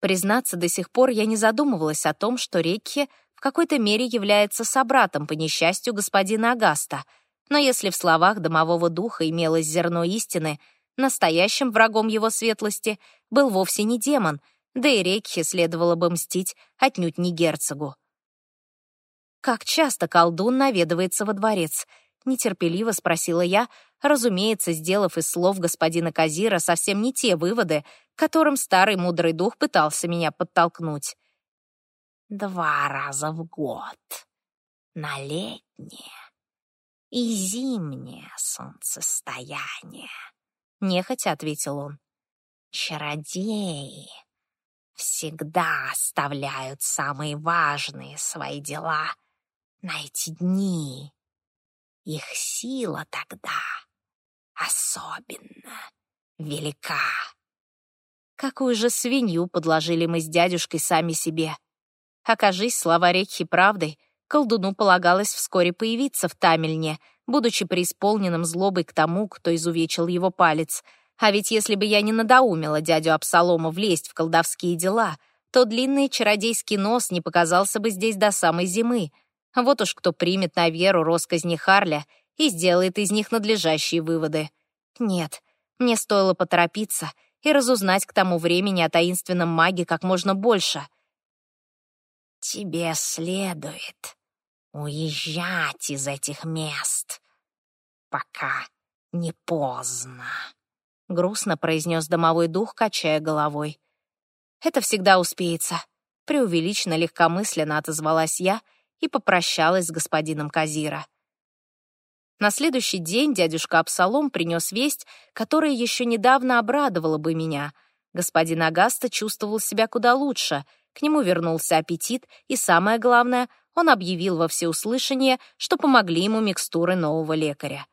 Признаться, до сих пор я не задумывалась о том, что Рекхе в какой-то мере является собратом по несчастью господина Агаста. Но если в словах домового духа имелось зерно истины, настоящим врагом его светлости был вовсе не демон, да и Рекхе следовало бы мстить отнюдь не герцогу. «Как часто колдун наведывается во дворец?» — нетерпеливо спросила я, разумеется, сделав из слов господина Казира совсем не те выводы, которым старый мудрый дух пытался меня подтолкнуть. «Два раза в год. На летнее и зимнее солнцестояние», — нехотя ответил он. «Чародеи всегда оставляют самые важные свои дела на эти дни. Их сила тогда особенно велика. Какую же свинью подложили мы с дядюшкой сами себе. Окажись слова Рекхи правдой, колдуну полагалось вскоре появиться в Тамельне, будучи преисполненным злобой к тому, кто изувечил его палец. А ведь если бы я не надоумила дядю Абсалома влезть в колдовские дела, то длинный чародейский нос не показался бы здесь до самой зимы. Вот уж кто примет на веру росказни Харля и сделает из них надлежащие выводы. Нет, мне стоило поторопиться и разузнать к тому времени о таинственном маге как можно больше. «Тебе следует уезжать из этих мест, пока не поздно», — грустно произнес домовой дух, качая головой. «Это всегда успеется», — преувеличенно легкомысленно отозвалась я и попрощалась с господином Казира. На следующий день дядюшка Абсалом принес весть, которая еще недавно обрадовала бы меня. Господин Агаста чувствовал себя куда лучше, к нему вернулся аппетит, и самое главное, он объявил во всеуслышание, что помогли ему микстуры нового лекаря.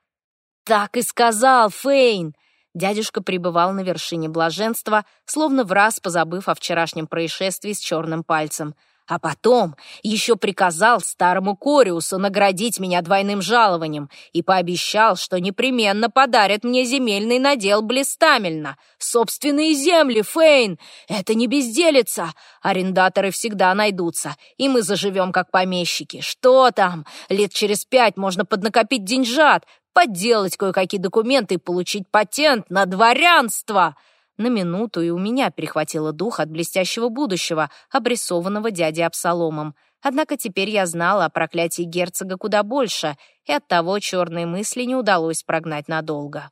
«Так и сказал, Фейн!» Дядюшка пребывал на вершине блаженства, словно в раз позабыв о вчерашнем происшествии с черным пальцем — а потом еще приказал старому Кориусу наградить меня двойным жалованием и пообещал, что непременно подарит мне земельный надел блистамельно. Собственные земли, Фейн! Это не безделица. Арендаторы всегда найдутся, и мы заживем как помещики. Что там? Лет через пять можно поднакопить деньжат, подделать кое-какие документы и получить патент на дворянство. На минуту и у меня перехватило дух от блестящего будущего, обрисованного дядей Абсаломом. Однако теперь я знала о проклятии герцога куда больше, и оттого черные мысли не удалось прогнать надолго.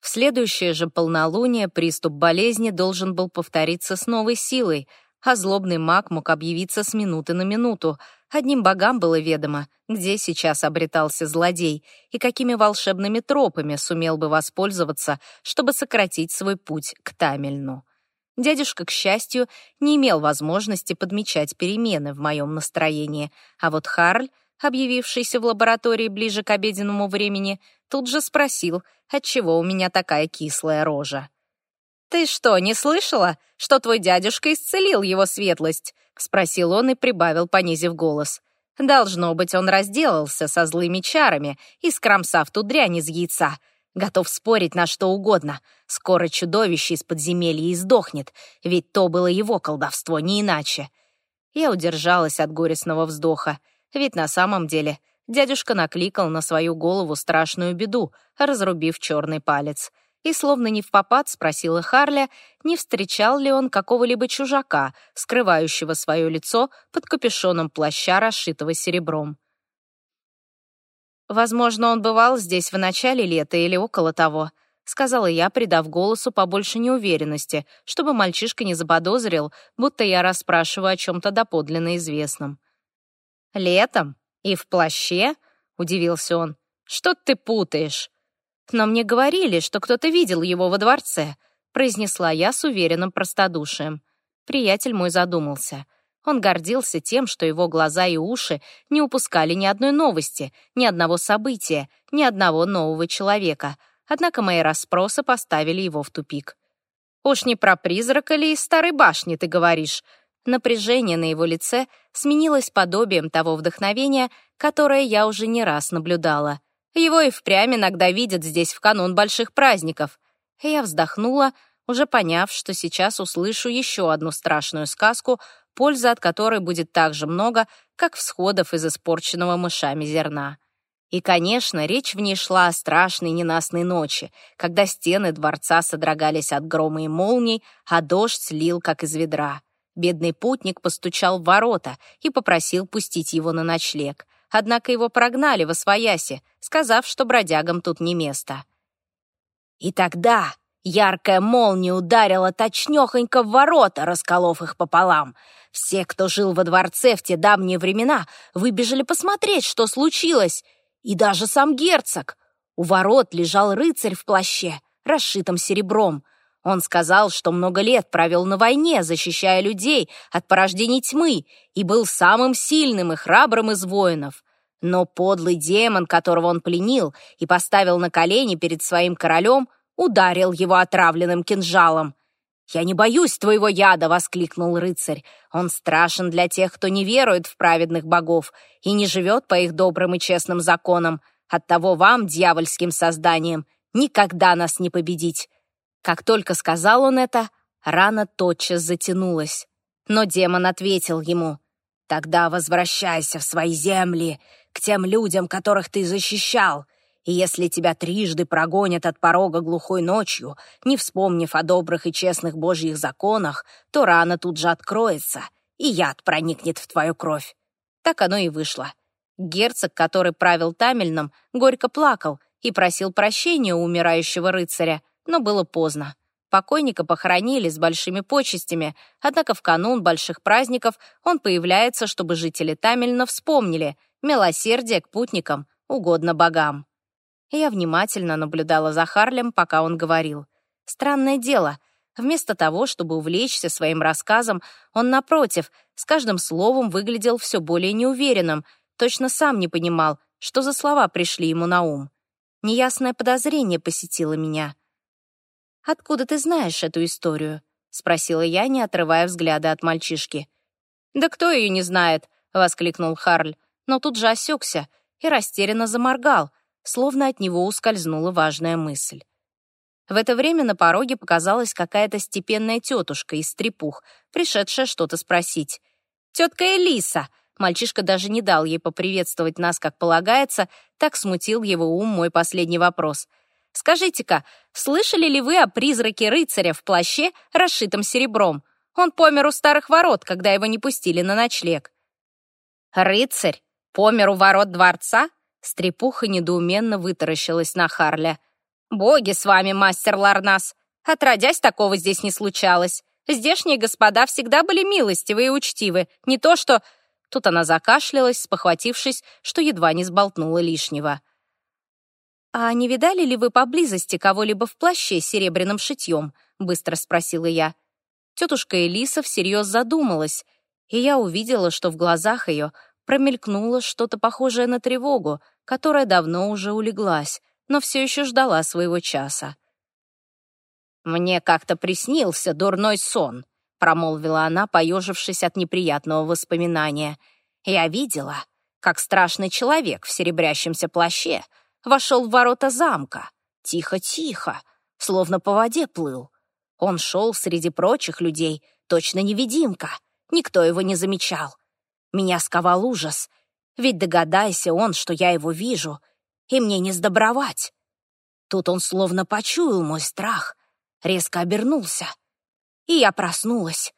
В следующее же полнолуние приступ болезни должен был повториться с новой силой, а злобный маг мог объявиться с минуты на минуту. Одним богам было ведомо, где сейчас обретался злодей и какими волшебными тропами сумел бы воспользоваться, чтобы сократить свой путь к Тамельну. Дядюшка, к счастью, не имел возможности подмечать перемены в моем настроении, а вот Харль, объявившийся в лаборатории ближе к обеденному времени, тут же спросил, отчего у меня такая кислая рожа. «Ты что, не слышала, что твой дядюшка исцелил его светлость?» — спросил он и прибавил, понизив голос. «Должно быть, он разделался со злыми чарами и скромсав ту дрянь из яйца. Готов спорить на что угодно. Скоро чудовище из подземелья издохнет, ведь то было его колдовство, не иначе». Я удержалась от горестного вздоха, ведь на самом деле дядюшка накликал на свою голову страшную беду, разрубив черный палец — и, словно не в попад, спросила Харля, не встречал ли он какого-либо чужака, скрывающего свое лицо под капюшоном плаща, расшитого серебром. «Возможно, он бывал здесь в начале лета или около того», — сказала я, придав голосу побольше неуверенности, чтобы мальчишка не заподозрил, будто я расспрашиваю о чем-то доподлинно известном. «Летом? И в плаще?» — удивился он. «Что ты путаешь? «Но мне говорили, что кто-то видел его во дворце», произнесла я с уверенным простодушием. Приятель мой задумался. Он гордился тем, что его глаза и уши не упускали ни одной новости, ни одного события, ни одного нового человека. Однако мои расспросы поставили его в тупик. «Уж не про призрака ли из старой башни ты говоришь?» Напряжение на его лице сменилось подобием того вдохновения, которое я уже не раз наблюдала — его и впрямь иногда видят здесь в канун больших праздников. Я вздохнула, уже поняв, что сейчас услышу еще одну страшную сказку, пользы от которой будет так же много, как всходов из испорченного мышами зерна. И, конечно, речь в ней шла о страшной ненастной ночи, когда стены дворца содрогались от грома и молний, а дождь лил, как из ведра. Бедный путник постучал в ворота и попросил пустить его на ночлег. Однако его прогнали во свояси, сказав, что бродягам тут не место. И тогда яркая молния ударила точнёхонько в ворота, расколов их пополам. Все, кто жил во дворце в те давние времена, выбежали посмотреть, что случилось. И даже сам герцог. У ворот лежал рыцарь в плаще, расшитом серебром. Он сказал, что много лет провел на войне, защищая людей от порождений тьмы, и был самым сильным и храбрым из воинов. Но подлый демон, которого он пленил и поставил на колени перед своим королем, ударил его отравленным кинжалом. «Я не боюсь твоего яда!» — воскликнул рыцарь. «Он страшен для тех, кто не верует в праведных богов и не живет по их добрым и честным законам. Оттого вам, дьявольским созданием, никогда нас не победить. Как только сказал он это, рана тотчас затянулась. Но демон ответил ему, «Тогда возвращайся в свои земли, к тем людям, которых ты защищал, и если тебя трижды прогонят от порога глухой ночью, не вспомнив о добрых и честных божьих законах, то рана тут же откроется, и яд проникнет в твою кровь». Так оно и вышло. Герцог, который правил Тамельном, горько плакал и просил прощения у умирающего рыцаря, но было поздно. Покойника похоронили с большими почестями, однако в канун больших праздников он появляется, чтобы жители Тамельна вспомнили милосердие к путникам, угодно богам. Я внимательно наблюдала за Харлем, пока он говорил. Странное дело, вместо того, чтобы увлечься своим рассказом, он, напротив, с каждым словом выглядел все более неуверенным, точно сам не понимал, что за слова пришли ему на ум. Неясное подозрение посетило меня — «Откуда ты знаешь эту историю?» — спросила я, не отрывая взгляда от мальчишки. «Да кто ее не знает?» — воскликнул Харль, но тут же осекся и растерянно заморгал, словно от него ускользнула важная мысль. В это время на пороге показалась какая-то степенная тетушка из стрепух, пришедшая что-то спросить. «Тетка Элиса!» Мальчишка даже не дал ей поприветствовать нас, как полагается, так смутил его ум мой последний вопрос — Скажите-ка, слышали ли вы о призраке рыцаря в плаще, расшитом серебром? Он помер у старых ворот, когда его не пустили на ночлег». «Рыцарь? Помер у ворот дворца?» Стрепуха недоуменно вытаращилась на Харля. «Боги с вами, мастер Ларнас! Отродясь, такого здесь не случалось. Здешние господа всегда были милостивы и учтивы. Не то что...» Тут она закашлялась, спохватившись, что едва не сболтнула лишнего. «А не видали ли вы поблизости кого-либо в плаще с серебряным шитьем?» — быстро спросила я. Тетушка Элиса всерьез задумалась, и я увидела, что в глазах ее промелькнуло что-то похожее на тревогу, которая давно уже улеглась, но все еще ждала своего часа. «Мне как-то приснился дурной сон», — промолвила она, поежившись от неприятного воспоминания. «Я видела, как страшный человек в серебрящемся плаще — вошел в ворота замка. Тихо-тихо, словно по воде плыл. Он шел среди прочих людей, точно невидимка. Никто его не замечал. Меня сковал ужас. Ведь догадайся он, что я его вижу, и мне не сдобровать. Тут он словно почуял мой страх, резко обернулся. И я проснулась.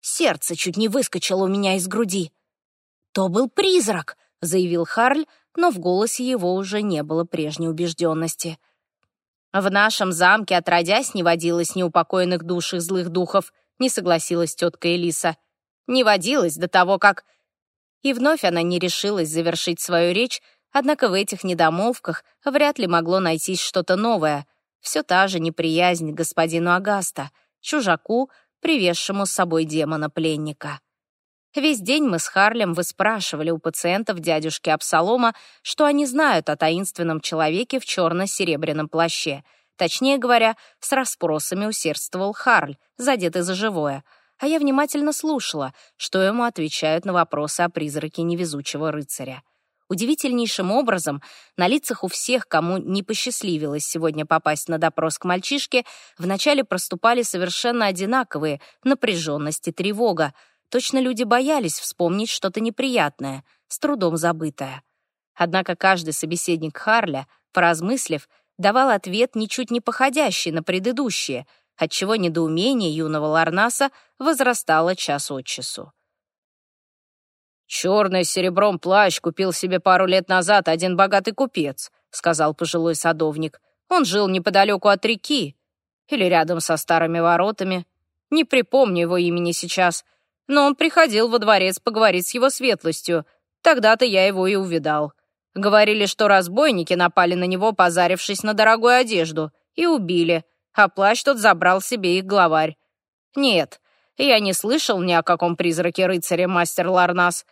Сердце чуть не выскочило у меня из груди. «То был призрак», — заявил Харль, но в голосе его уже не было прежней убежденности. «В нашем замке, отродясь, не водилось неупокоенных душ и злых духов», не согласилась тетка Элиса. «Не водилось до того, как...» И вновь она не решилась завершить свою речь, однако в этих недомолвках вряд ли могло найтись что-то новое. Все та же неприязнь к господину Агаста, чужаку, привезшему с собой демона-пленника. Весь день мы с Харлем выспрашивали у пациентов дядюшки Абсалома, что они знают о таинственном человеке в черно-серебряном плаще. Точнее говоря, с расспросами усердствовал Харль, задетый за живое. А я внимательно слушала, что ему отвечают на вопросы о призраке невезучего рыцаря. Удивительнейшим образом на лицах у всех, кому не посчастливилось сегодня попасть на допрос к мальчишке, вначале проступали совершенно одинаковые напряженность и тревога. Точно люди боялись вспомнить что-то неприятное, с трудом забытое. Однако каждый собеседник Харля, поразмыслив, давал ответ ничуть не походящий на предыдущие, отчего недоумение юного Ларнаса возрастало час от часу. «Черный с серебром плащ купил себе пару лет назад один богатый купец», — сказал пожилой садовник. «Он жил неподалеку от реки или рядом со старыми воротами. Не припомню его имени сейчас, но он приходил во дворец поговорить с его светлостью. Тогда-то я его и увидал. Говорили, что разбойники напали на него, позарившись на дорогую одежду, и убили, а плащ тот забрал себе их главарь. Нет, я не слышал ни о каком призраке рыцаря, мастер Ларнас,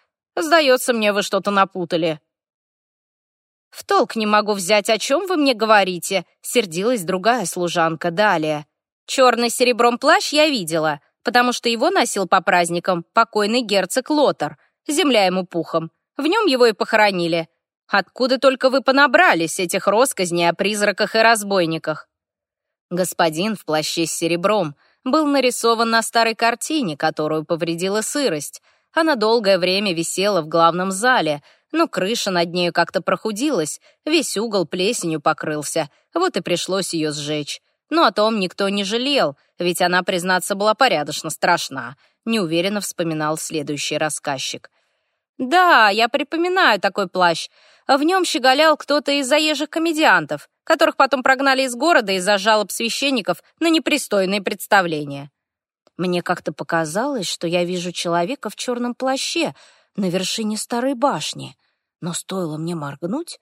Сдается мне, вы что-то напутали». «В толк не могу взять, о чем вы мне говорите», — сердилась другая служанка далее. «Черный серебром плащ я видела, потому что его носил по праздникам покойный герцог Лотар, земля ему пухом. В нем его и похоронили. Откуда только вы понабрались этих росказней о призраках и разбойниках?» Господин в плаще с серебром был нарисован на старой картине, которую повредила сырость — она долгое время висела в главном зале, но крыша над нею как-то прохудилась, весь угол плесенью покрылся, вот и пришлось ее сжечь. Но о том никто не жалел, ведь она, признаться, была порядочно страшна, неуверенно вспоминал следующий рассказчик. «Да, я припоминаю такой плащ. В нем щеголял кто-то из заезжих комедиантов, которых потом прогнали из города из-за жалоб священников на непристойные представления. Мне как-то показалось, что я вижу человека в черном плаще на вершине старой башни. Но стоило мне моргнуть,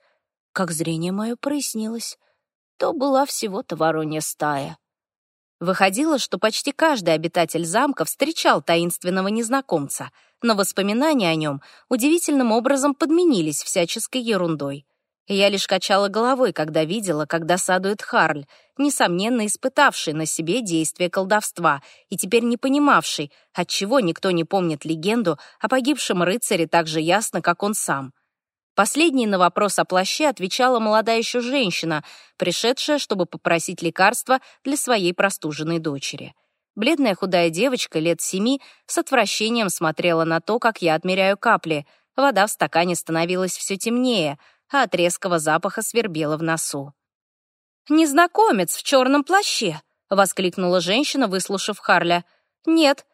как зрение мое прояснилось. То была всего-то воронья стая. Выходило, что почти каждый обитатель замка встречал таинственного незнакомца, но воспоминания о нем удивительным образом подменились всяческой ерундой. Я лишь качала головой, когда видела, как досадует Харль, несомненно испытавший на себе действие колдовства и теперь не понимавший, отчего никто не помнит легенду о погибшем рыцаре так же ясно, как он сам. Последней на вопрос о плаще отвечала молодая еще женщина, пришедшая, чтобы попросить лекарства для своей простуженной дочери. Бледная худая девочка лет семи с отвращением смотрела на то, как я отмеряю капли. Вода в стакане становилась все темнее — а от резкого запаха свербело в носу. «Незнакомец в черном плаще!» — воскликнула женщина, выслушав Харля. «Нет,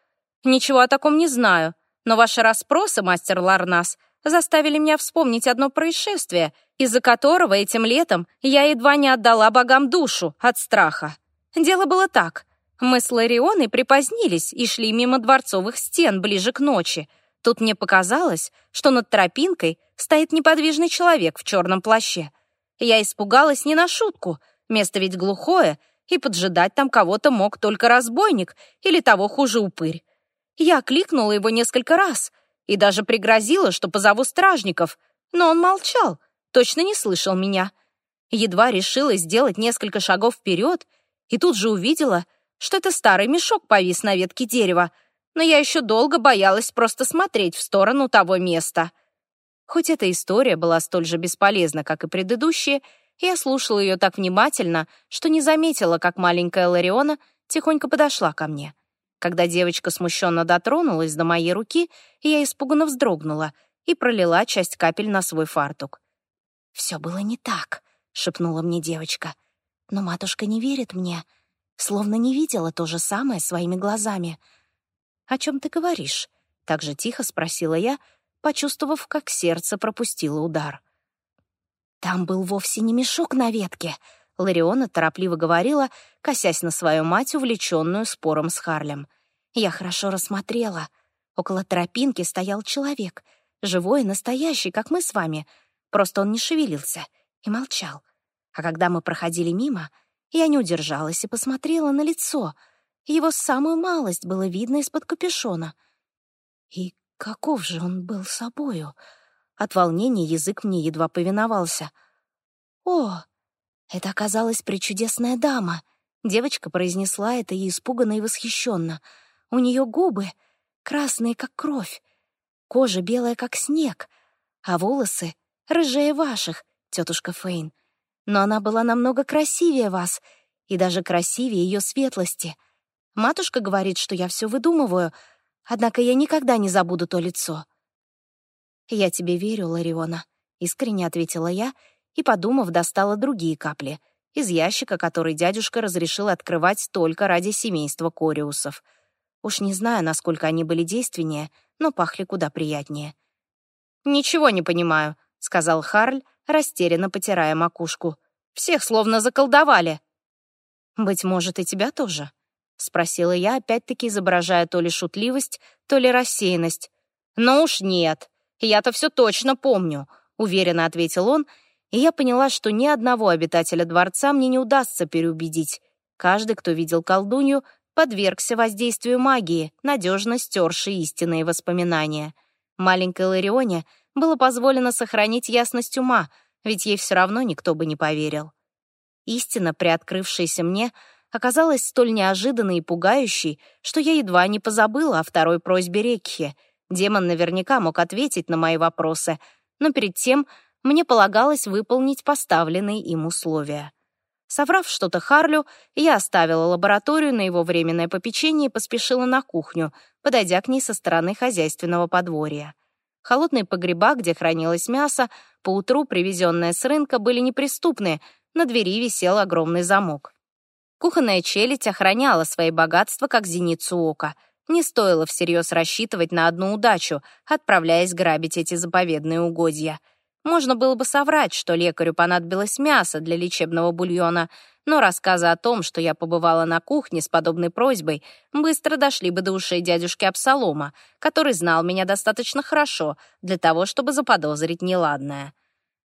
ничего о таком не знаю, но ваши расспросы, мастер Ларнас, заставили меня вспомнить одно происшествие, из-за которого этим летом я едва не отдала богам душу от страха. Дело было так. Мы с Ларионой припозднились и шли мимо дворцовых стен ближе к ночи. Тут мне показалось, что над тропинкой стоит неподвижный человек в черном плаще. Я испугалась не на шутку, место ведь глухое, и поджидать там кого-то мог только разбойник или того хуже упырь. Я кликнула его несколько раз и даже пригрозила, что позову стражников, но он молчал, точно не слышал меня. Едва решила сделать несколько шагов вперед и тут же увидела, что это старый мешок повис на ветке дерева — но я еще долго боялась просто смотреть в сторону того места. Хоть эта история была столь же бесполезна, как и предыдущие, я слушала ее так внимательно, что не заметила, как маленькая Лариона тихонько подошла ко мне. Когда девочка смущенно дотронулась до моей руки, я испуганно вздрогнула и пролила часть капель на свой фартук. «Все было не так», — шепнула мне девочка. «Но матушка не верит мне, словно не видела то же самое своими глазами». «О чем ты говоришь?» — так же тихо спросила я, почувствовав, как сердце пропустило удар. «Там был вовсе не мешок на ветке», — Лариона торопливо говорила, косясь на свою мать, увлеченную спором с Харлем. «Я хорошо рассмотрела. Около тропинки стоял человек, живой и настоящий, как мы с вами. Просто он не шевелился и молчал. А когда мы проходили мимо, я не удержалась и посмотрела на лицо — его самую малость было видно из-под капюшона. И каков же он был собою? От волнения язык мне едва повиновался. «О, это оказалась причудесная дама!» Девочка произнесла это и испуганно и восхищенно. У нее губы красные, как кровь, кожа белая, как снег, а волосы рыжее ваших, тетушка Фейн. Но она была намного красивее вас, и даже красивее ее светлости. Матушка говорит, что я все выдумываю, однако я никогда не забуду то лицо. «Я тебе верю, Лариона», — искренне ответила я и, подумав, достала другие капли из ящика, который дядюшка разрешил открывать только ради семейства Кориусов. Уж не знаю, насколько они были действеннее, но пахли куда приятнее. «Ничего не понимаю», — сказал Харль, растерянно потирая макушку. «Всех словно заколдовали». «Быть может, и тебя тоже?» — спросила я, опять-таки изображая то ли шутливость, то ли рассеянность. «Ну уж нет, я-то все точно помню», — уверенно ответил он, и я поняла, что ни одного обитателя дворца мне не удастся переубедить. Каждый, кто видел колдунью, подвергся воздействию магии, надежно стершей истинные воспоминания. Маленькой Ларионе было позволено сохранить ясность ума, ведь ей все равно никто бы не поверил. Истина, приоткрывшаяся мне, оказалась столь неожиданной и пугающей, что я едва не позабыла о второй просьбе Рекхи. Демон наверняка мог ответить на мои вопросы, но перед тем мне полагалось выполнить поставленные им условия. Соврав что-то Харлю, я оставила лабораторию на его временное попечение и поспешила на кухню, подойдя к ней со стороны хозяйственного подворья. Холодные погреба, где хранилось мясо, поутру привезенное с рынка, были неприступны, на двери висел огромный замок. Кухонная челядь охраняла свои богатства как зеницу ока. Не стоило всерьез рассчитывать на одну удачу, отправляясь грабить эти заповедные угодья — можно было бы соврать, что лекарю понадобилось мясо для лечебного бульона, но рассказы о том, что я побывала на кухне с подобной просьбой, быстро дошли бы до ушей дядюшки Абсалома, который знал меня достаточно хорошо для того, чтобы заподозрить неладное.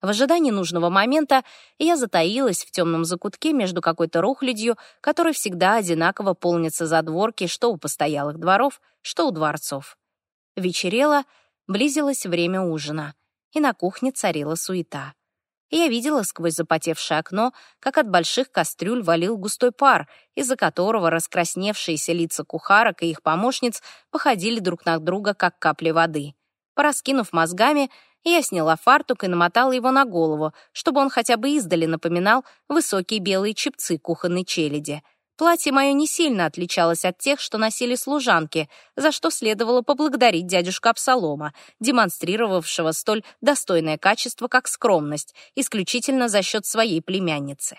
В ожидании нужного момента я затаилась в темном закутке между какой-то рухлядью, который всегда одинаково полнится задворки что у постоялых дворов, что у дворцов. Вечерело, близилось время ужина — и на кухне царила суета. Я видела сквозь запотевшее окно, как от больших кастрюль валил густой пар, из-за которого раскрасневшиеся лица кухарок и их помощниц походили друг на друга, как капли воды. Пораскинув мозгами, я сняла фартук и намотала его на голову, чтобы он хотя бы издали напоминал высокие белые чепцы кухонной челяди — Платье мое не сильно отличалось от тех, что носили служанки, за что следовало поблагодарить дядюшку Абсалома, демонстрировавшего столь достойное качество, как скромность, исключительно за счет своей племянницы.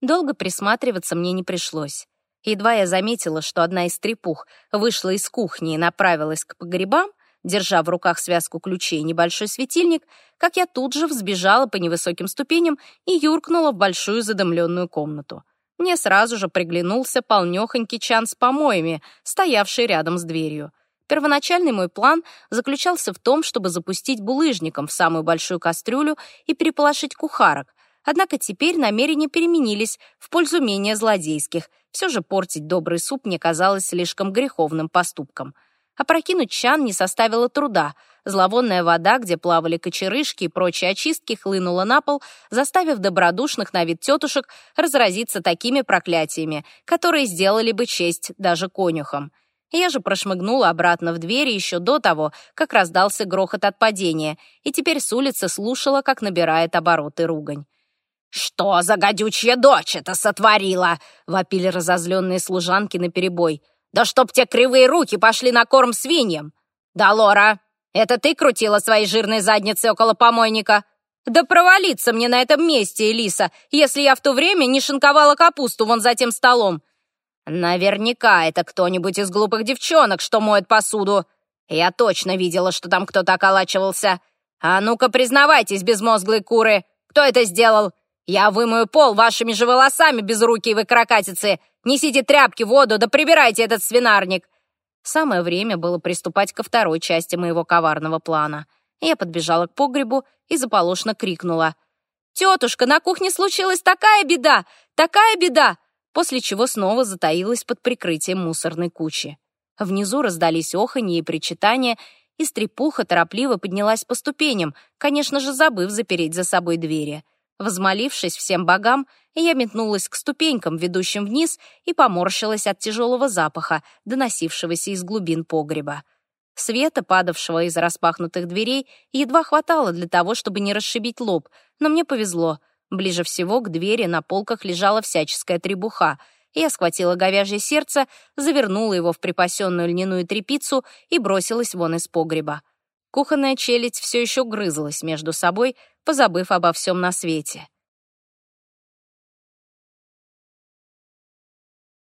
Долго присматриваться мне не пришлось. Едва я заметила, что одна из трепух вышла из кухни и направилась к погребам, держа в руках связку ключей и небольшой светильник, как я тут же взбежала по невысоким ступеням и юркнула в большую задымленную комнату мне сразу же приглянулся полнёхонький чан с помоями, стоявший рядом с дверью. Первоначальный мой план заключался в том, чтобы запустить булыжником в самую большую кастрюлю и переполошить кухарок. Однако теперь намерения переменились в пользу менее злодейских. Все же портить добрый суп мне казалось слишком греховным поступком. Опрокинуть чан не составило труда — Зловонная вода, где плавали кочерышки и прочие очистки, хлынула на пол, заставив добродушных на вид тетушек разразиться такими проклятиями, которые сделали бы честь даже конюхам. Я же прошмыгнула обратно в двери еще до того, как раздался грохот от падения, и теперь с улицы слушала, как набирает обороты ругань. «Что за гадючья дочь это сотворила?» — вопили разозленные служанки наперебой. «Да чтоб те кривые руки пошли на корм свиньям!» «Да, Лора, это ты крутила свои жирные задницы около помойника? Да провалиться мне на этом месте, Элиса, если я в то время не шинковала капусту вон за тем столом. Наверняка это кто-нибудь из глупых девчонок, что моет посуду. Я точно видела, что там кто-то околачивался. А ну-ка, признавайтесь, безмозглые куры, кто это сделал? Я вымою пол вашими же волосами, безрукие вы крокатицы. Несите тряпки, воду, да прибирайте этот свинарник. Самое время было приступать ко второй части моего коварного плана. Я подбежала к погребу и заполошно крикнула. «Тетушка, на кухне случилась такая беда! Такая беда!» После чего снова затаилась под прикрытием мусорной кучи. Внизу раздались оханье и причитания, и стрепуха торопливо поднялась по ступеням, конечно же, забыв запереть за собой двери. Возмолившись всем богам, я метнулась к ступенькам, ведущим вниз, и поморщилась от тяжелого запаха, доносившегося из глубин погреба. Света, падавшего из распахнутых дверей, едва хватало для того, чтобы не расшибить лоб, но мне повезло. Ближе всего к двери на полках лежала всяческая требуха. Я схватила говяжье сердце, завернула его в припасенную льняную тряпицу и бросилась вон из погреба. Кухонная челядь все еще грызлась между собой, позабыв обо всем на свете.